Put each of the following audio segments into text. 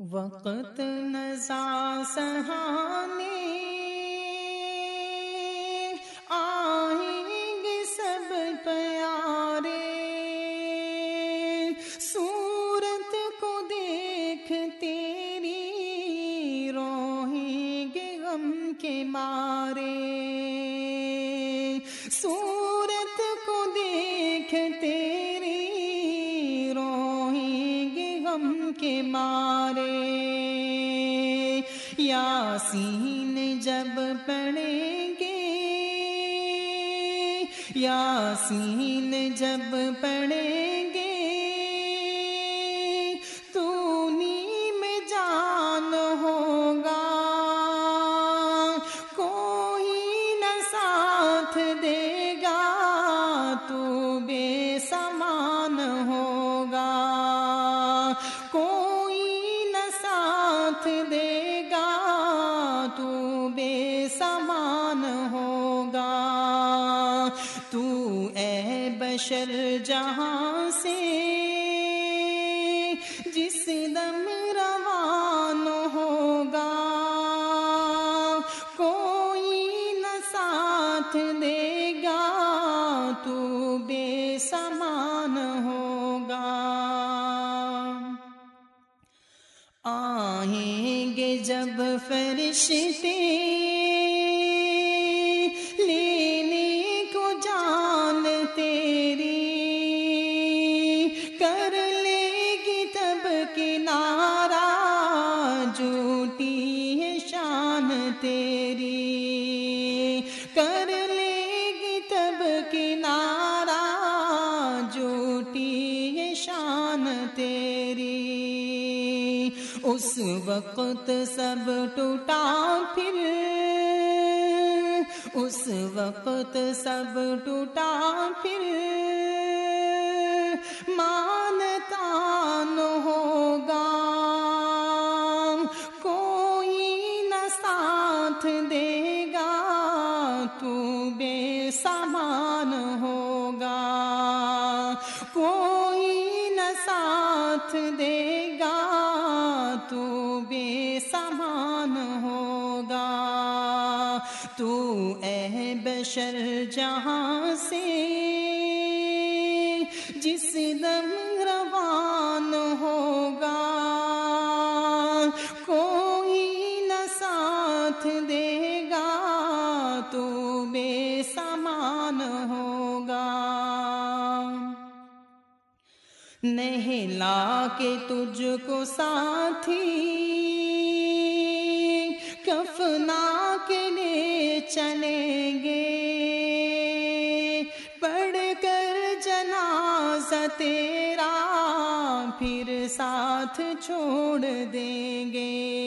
وقت نزا سہانے کے مارے۔ یاسین جب پڑھیں گے۔ یاسین جب پڑھیں گے۔ تو نیم جان ہوگا۔ کوئی نہ ساتھ دے گا، تو بے سامان ہوگا۔ کوئی نہ ساتھ دے گا تو بے سامان ہوگا۔ تو اے بشر جہاں سے جب فرشتے لینے کو جان تیری کر لے گی تب کنارا جھوٹی ہے شان تیری کر لے گی تب کنارا جھوٹی ہے شان تیری اس وقت سب ٹوٹا پھر۔ اس وقت سب ٹوٹا پھر۔ مانتا نہ ہوگا۔ کوئی نہ ساتھ دے گا۔ تو بے سامان ہوگا۔ کوئی نہ ساتھ دے گا تو بے سامان ہوگا۔ تو اے بشر جہاں سے جس دم نہلا کے تجھ کو ساتھی۔ کفنا کے لے چلیں گے۔ پڑھ کر جنازہ تیرا پھر ساتھ چھوڑ دیں گے۔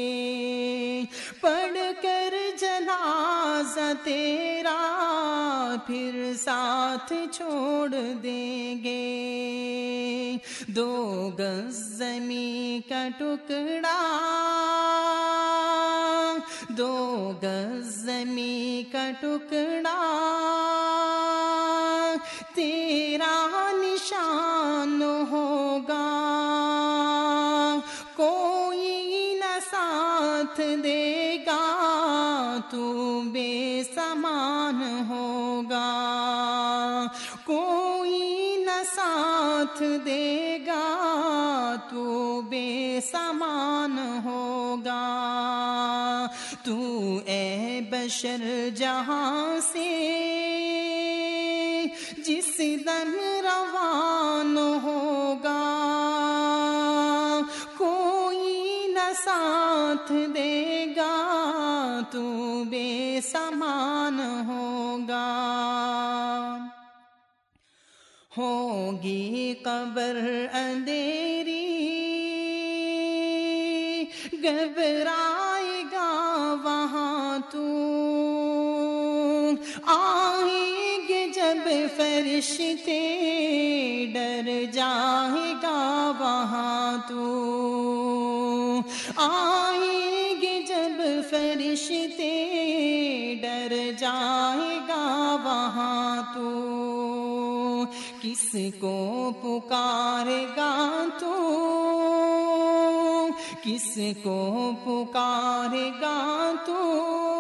پڑھ کر جنازہ تیرا پھر ساتھ چھوڑ دیں گے۔ دو گز زمین کا ٹکڑا، دو گز زمین کا ٹکڑا، تیرا نشان ہوگا۔ کوئی نہ ساتھ دے تو بے سامان ہوگا۔ کوئی نہ ساتھ دے گا تو بے سامان ہوگا۔ تو اے بشر جہاں سے جس دم روان ہوگا، کوئی نہ ساتھ دے گا تو بے سامان ہوگا۔ ہوگی قبر اندھیری۔ گھبرائے گا وہاں تو۔ آئیں گے جب فرشتے، ڈر جائے گا وہاں تو۔ آئیں جائے گا وہاں تو۔ کس کو پکارے گا تو؟ کس کو پکارے گا تو؟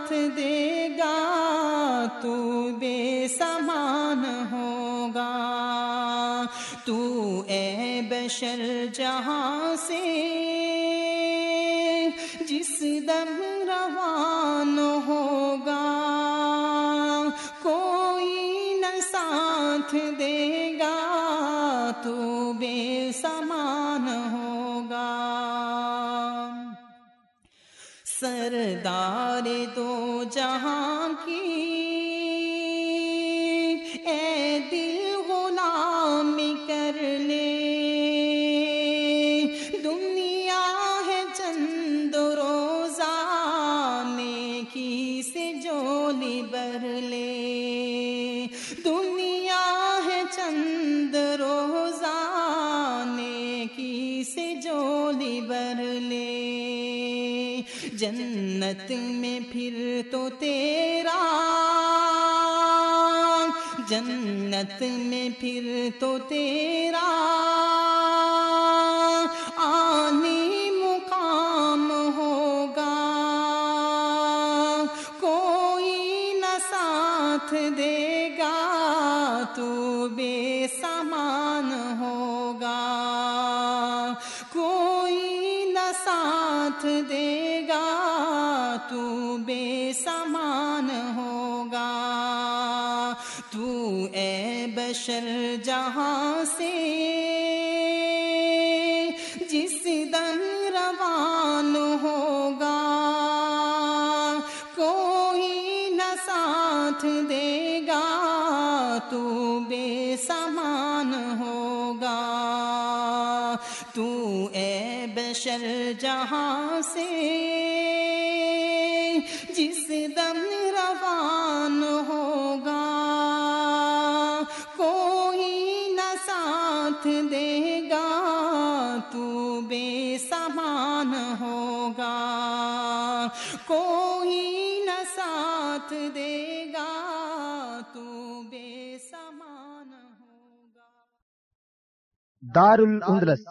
ساتھ دے گا تو بے سمان ہوگا۔ تو اے بشر جہاں سے جس دم سردار دو جہاں کی جنت میں پھر تو تیرا، جنت میں پھر تو تیرا۔ آنی مقام ہوگا، کوئی نہ ساتھ دے گا، تو بے سامان ہوگا۔ کوئی نہ ساتھ دے گا تو بے سامان ہوگا۔ تو اے بشر جہاں سے اے بشر جہاں سے، جس دم روان ہوگا، کوئی نہ ساتھ دے گا، تو بے سامان ہوگا۔ کوئی نہ ساتھ دے گا، تو بے سامان ہوگا۔ دار الاندلس